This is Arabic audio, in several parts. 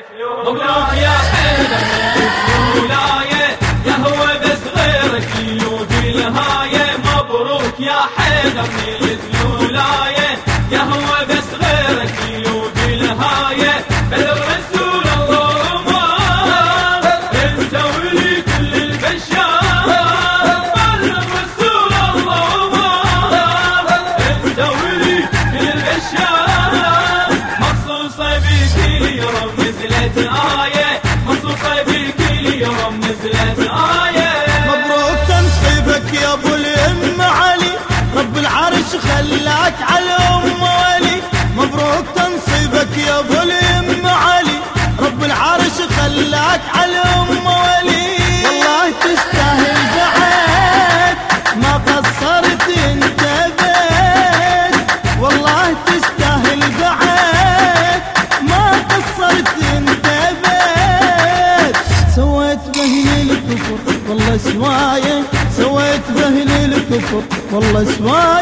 بقراء يا حيدر ولاية يهوى بس غيرك يودي الهاية مبروك يا حيدر. لك على أم ولي والله تستاهل بعد ما قصرت انت بيت. والله تستاهل بعد ما قصرت انت بيت. سويت بهن الكفر والله سوايه سويت بهن الكفر والله سوايه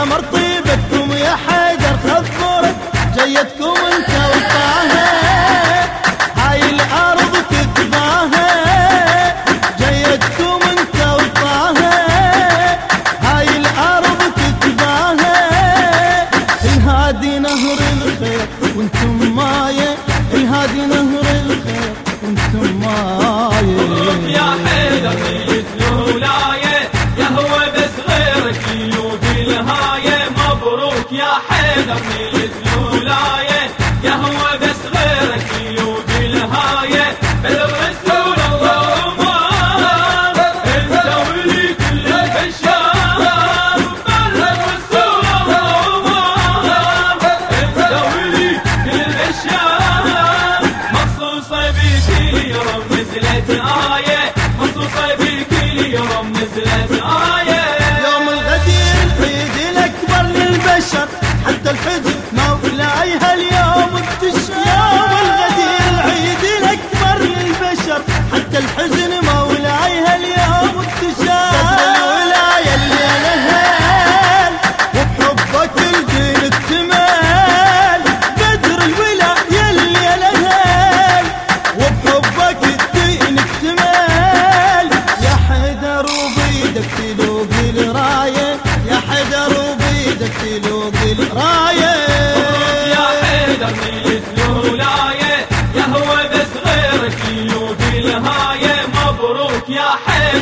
ثمر طيبتكم يا حجر خضرت جيتكم Selam حتى الحزن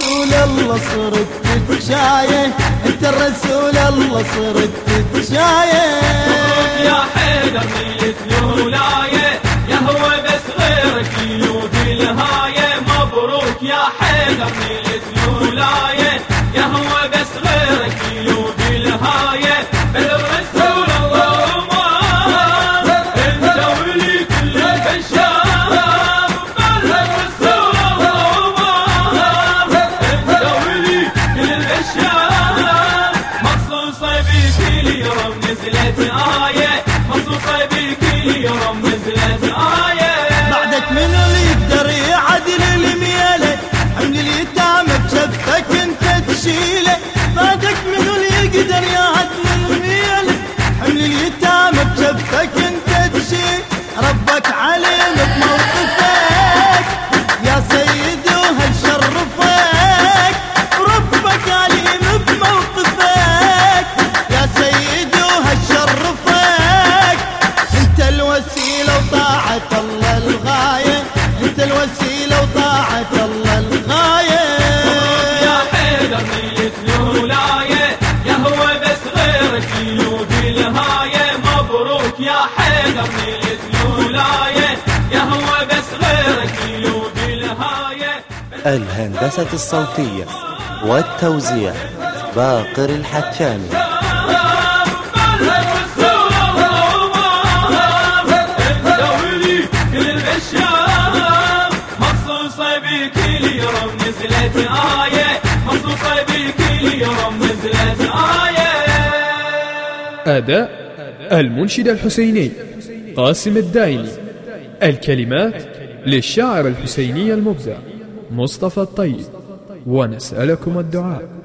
الرسول الله صرت تتشايه انت الرسول الله صرت تتشايه يا حيدر ميت لولايه يا هو بس غيرك يودي الهاية. مبروك يا حيدر ميت الولايه الهندسة الصوتية والتوزيع باقر الحكامي أداء المنشد الحسيني قاسم الدايني الكلمات للشاعر الحسيني المبدع. مصطفى الطيب ونسألكم الدعاء.